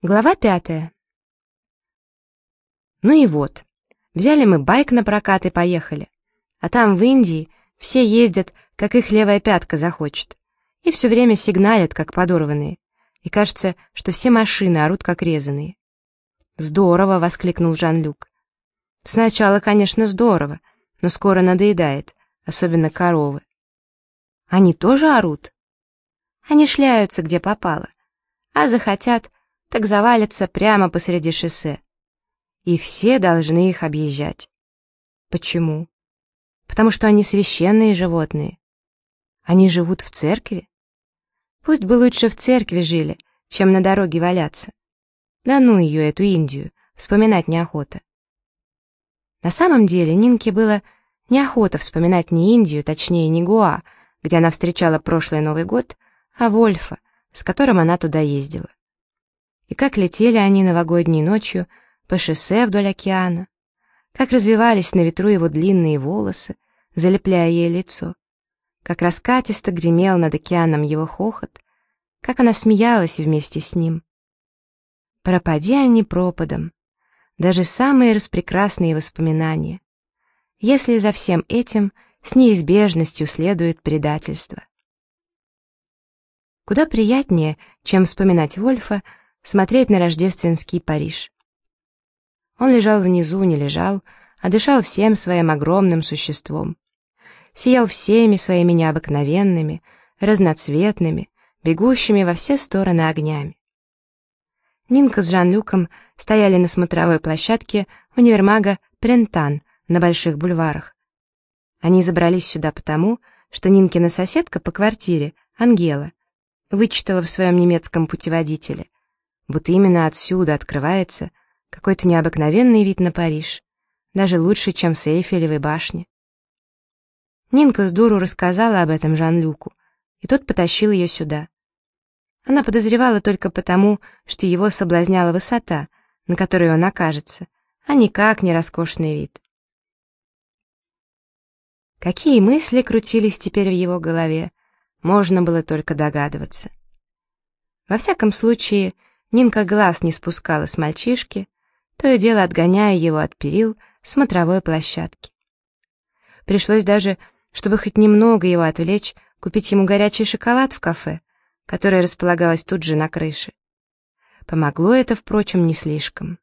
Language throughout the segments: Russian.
Глава пятая. Ну и вот, взяли мы байк на прокат и поехали. А там, в Индии, все ездят, как их левая пятка захочет. И все время сигналят, как подорванные. И кажется, что все машины орут, как резаные. «Здорово!» — воскликнул Жан-Люк. «Сначала, конечно, здорово, но скоро надоедает, особенно коровы». «Они тоже орут?» «Они шляются, где попало. А захотят, так завалятся прямо посреди шоссе. И все должны их объезжать. Почему? Потому что они священные животные. Они живут в церкви? Пусть бы лучше в церкви жили, чем на дороге валяться. Да ну ее, эту Индию, вспоминать неохота. На самом деле Нинке было неохота вспоминать не Индию, точнее не Гуа, где она встречала прошлый Новый год, а Вольфа, с которым она туда ездила и как летели они новогодней ночью по шоссе вдоль океана, как развивались на ветру его длинные волосы, залепляя ей лицо, как раскатисто гремел над океаном его хохот, как она смеялась вместе с ним. Пропади они пропадом, даже самые распрекрасные воспоминания, если за всем этим с неизбежностью следует предательство. Куда приятнее, чем вспоминать Вольфа, смотреть на рождественский Париж. Он лежал внизу, не лежал, а дышал всем своим огромным существом. Сиял всеми своими необыкновенными, разноцветными, бегущими во все стороны огнями. Нинка с Жан-Люком стояли на смотровой площадке универмага Прентан на Больших бульварах. Они забрались сюда потому, что Нинкина соседка по квартире, Ангела, вычитала в своем немецком путеводителе — будто именно отсюда открывается какой-то необыкновенный вид на Париж, даже лучше, чем с Эйфелевой башни. Нинка с дуру рассказала об этом Жан-Люку, и тот потащил ее сюда. Она подозревала только потому, что его соблазняла высота, на которой он окажется, а никак не роскошный вид. Какие мысли крутились теперь в его голове, можно было только догадываться. Во всяком случае, Нинка глаз не спускала с мальчишки, то и дело отгоняя его от перил смотровой площадки. Пришлось даже, чтобы хоть немного его отвлечь, купить ему горячий шоколад в кафе, которое располагалось тут же на крыше. Помогло это, впрочем, не слишком.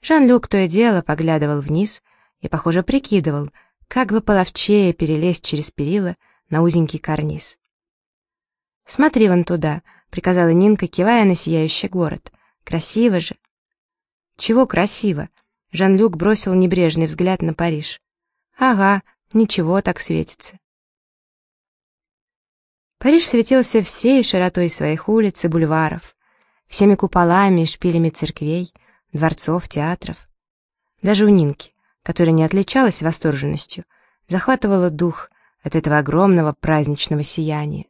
Жан-Люк то и дело поглядывал вниз и, похоже, прикидывал, как бы половчее перелезть через перила на узенький карниз. «Смотри вон туда», приказала Нинка, кивая на сияющий город. «Красиво же!» «Чего красиво?» Жан-Люк бросил небрежный взгляд на Париж. «Ага, ничего так светится». Париж светился всей широтой своих улиц и бульваров, всеми куполами и шпилями церквей, дворцов, театров. Даже у Нинки, которая не отличалась восторженностью, захватывала дух от этого огромного праздничного сияния.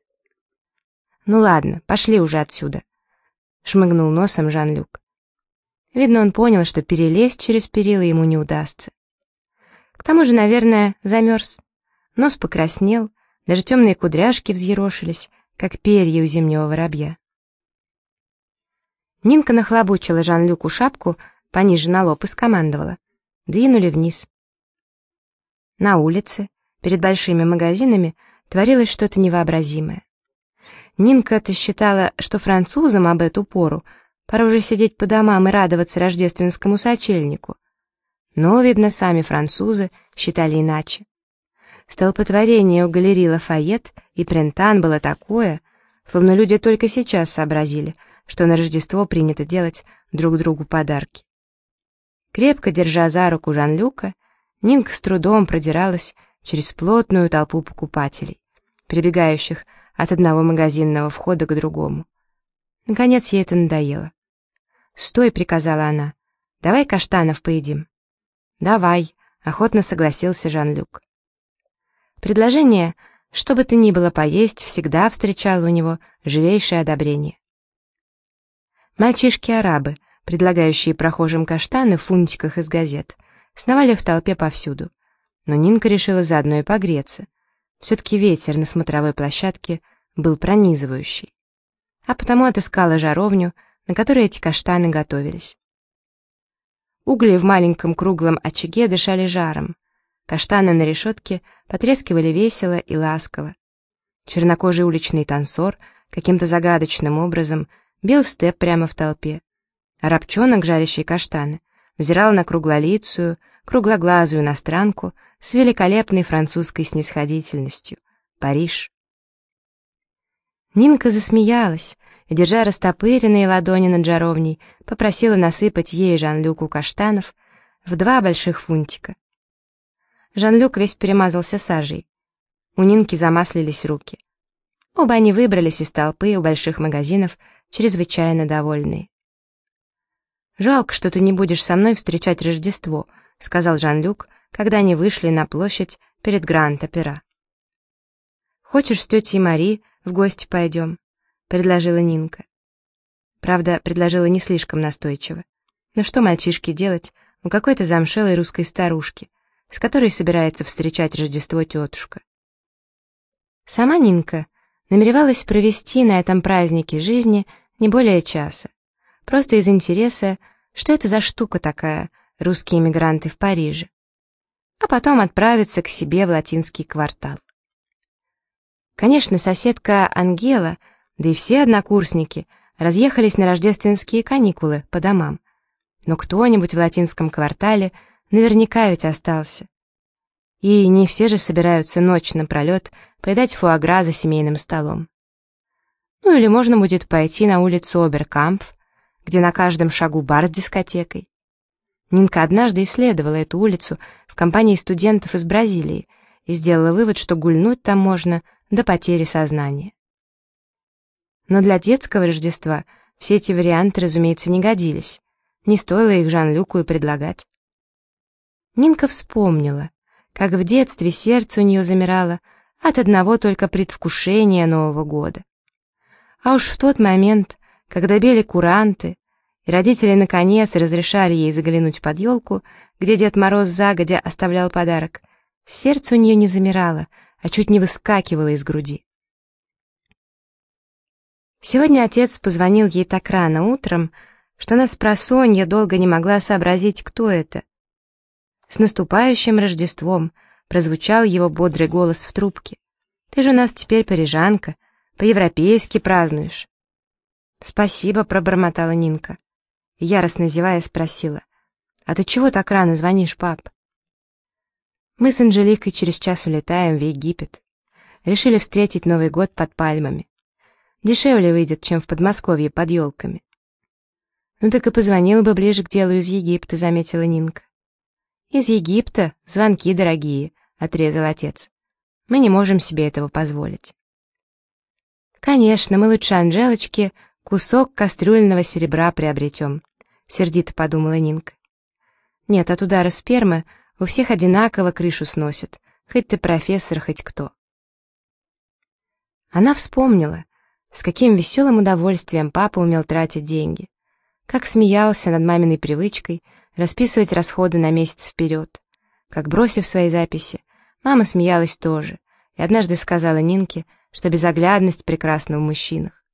«Ну ладно, пошли уже отсюда», — шмыгнул носом Жан-Люк. Видно, он понял, что перелезть через перила ему не удастся. К тому же, наверное, замерз. Нос покраснел, даже темные кудряшки взъерошились, как перья у зимнего воробья. Нинка нахлобучила Жан-Люку шапку пониже на лоб и скомандовала. Двинули вниз. На улице, перед большими магазинами, творилось что-то невообразимое. Нинка-то считала, что французам об эту пору пора уже сидеть по домам и радоваться рождественскому сочельнику. Но, видно, сами французы считали иначе. Столпотворение у галереи Лафайет и Прентан было такое, словно люди только сейчас сообразили, что на Рождество принято делать друг другу подарки. Крепко держа за руку Жан-Люка, Нинка с трудом продиралась через плотную толпу покупателей, прибегающих от одного магазинного входа к другому. Наконец ей это надоело. «Стой!» — приказала она. «Давай каштанов поедим». «Давай!» — охотно согласился Жан-Люк. Предложение, что бы то ни было поесть, всегда встречало у него живейшее одобрение. Мальчишки-арабы, предлагающие прохожим каштаны в фунтиках из газет, сновали в толпе повсюду. Но Нинка решила заодно и погреться. Все-таки ветер на смотровой площадке был пронизывающий. А потому отыскала жаровню, на которой эти каштаны готовились. Угли в маленьком круглом очаге дышали жаром. Каштаны на решетке потрескивали весело и ласково. Чернокожий уличный танцор каким-то загадочным образом бил степ прямо в толпе. А рабчонок, жарящий каштаны, взирал на круглолицую, круглоглазую иностранку с великолепной французской снисходительностью. Париж. Нинка засмеялась и, держа растопыренные ладони над жаровней, попросила насыпать ей Жан-Люку каштанов в два больших фунтика. Жан-Люк весь перемазался сажей. У Нинки замаслились руки. Оба они выбрались из толпы у больших магазинов, чрезвычайно довольные. «Жалко, что ты не будешь со мной встречать Рождество», — сказал Жан-Люк, когда они вышли на площадь перед Гранд-Опера. «Хочешь, с тетей Мари в гости пойдем?» — предложила Нинка. Правда, предложила не слишком настойчиво. Но что мальчишке делать у какой-то замшелой русской старушки, с которой собирается встречать Рождество тетушка? Сама Нинка намеревалась провести на этом празднике жизни не более часа, просто из интереса, что это за штука такая, русские эмигранты в Париже, а потом отправиться к себе в латинский квартал. Конечно, соседка Ангела, да и все однокурсники, разъехались на рождественские каникулы по домам. Но кто-нибудь в латинском квартале наверняка ведь остался. И не все же собираются ночь напролет поедать фуагра за семейным столом. Ну или можно будет пойти на улицу Оберкампф, где на каждом шагу бар с дискотекой. Нинка однажды исследовала эту улицу в компании студентов из Бразилии и сделала вывод, что гульнуть там можно до потери сознания. Но для детского Рождества все эти варианты, разумеется, не годились. Не стоило их Жан-Люку и предлагать. Нинка вспомнила, как в детстве сердце у нее замирало от одного только предвкушения Нового года. А уж в тот момент, когда били куранты, и родители, наконец, разрешали ей заглянуть под елку, где Дед Мороз загодя оставлял подарок, сердце у нее не замирало, а чуть не выскакивало из груди. Сегодня отец позвонил ей так рано утром, что она с просонья долго не могла сообразить, кто это. «С наступающим Рождеством!» — прозвучал его бодрый голос в трубке. «Ты же у нас теперь парижанка, по-европейски празднуешь». «Спасибо», — пробормотала Нинка. Яростно зевая спросила. «А ты чего так рано звонишь, пап?» Мы с Анжеликой через час улетаем в Египет. Решили встретить Новый год под пальмами. Дешевле выйдет, чем в Подмосковье под елками. «Ну так и позвонил бы ближе к делу из Египта», — заметила Нинка. «Из Египта звонки дорогие», — отрезал отец. «Мы не можем себе этого позволить». «Конечно, мы лучше Анжелочки кусок кастрюльного серебра приобретем», — сердито подумала Нинка. «Нет, от удара спермы у всех одинаково крышу сносит, хоть ты профессор, хоть кто. Она вспомнила, с каким веселым удовольствием папа умел тратить деньги, как смеялся над маминой привычкой расписывать расходы на месяц вперед, как, бросив свои записи, мама смеялась тоже и однажды сказала Нинке, что безоглядность прекрасна в мужчинах.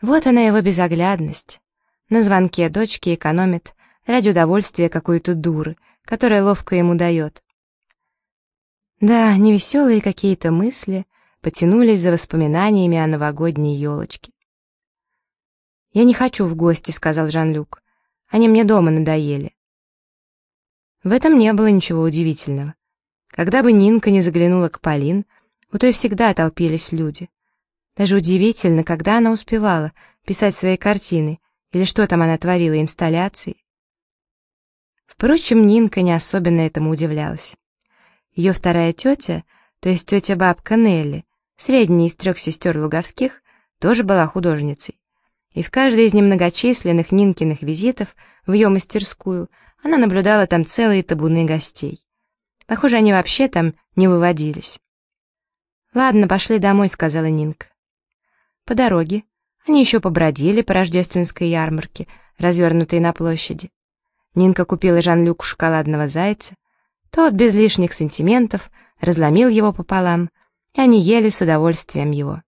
Вот она его безоглядность. На звонке дочки экономит ради удовольствия какой-то дуры, которая ловко ему дает. Да, невеселые какие-то мысли потянулись за воспоминаниями о новогодней елочке. «Я не хочу в гости», — сказал Жан-Люк. «Они мне дома надоели». В этом не было ничего удивительного. Когда бы Нинка не заглянула к Полин, у той всегда толпились люди. Даже удивительно, когда она успевала писать свои картины, или что там она творила, инсталляции. Впрочем, Нинка не особенно этому удивлялась. Ее вторая тетя, то есть тетя-бабка Нелли, средняя из трех сестер Луговских, тоже была художницей. И в каждой из немногочисленных Нинкиных визитов в ее мастерскую она наблюдала там целые табуны гостей. Похоже, они вообще там не выводились. «Ладно, пошли домой», — сказала Нинка. По дороге они еще побродили по рождественской ярмарке, развернутой на площади. Нинка купила Жан-Люку шоколадного зайца. Тот, без лишних сантиментов, разломил его пополам, и они ели с удовольствием его.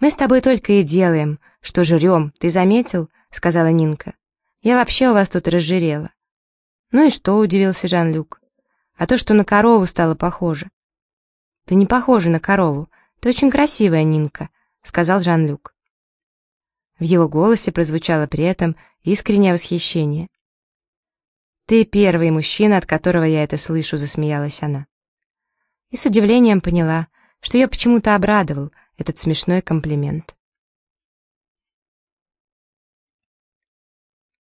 «Мы с тобой только и делаем, что жрем, ты заметил?» — сказала Нинка. «Я вообще у вас тут разжирела». «Ну и что?» — удивился Жан-Люк. «А то, что на корову стало похоже». «Ты не похожа на корову, ты очень красивая, Нинка», — сказал Жан-Люк. В его голосе прозвучало при этом искреннее восхищение. «Ты первый мужчина, от которого я это слышу», — засмеялась она. И с удивлением поняла, что ее почему-то обрадовал этот смешной комплимент.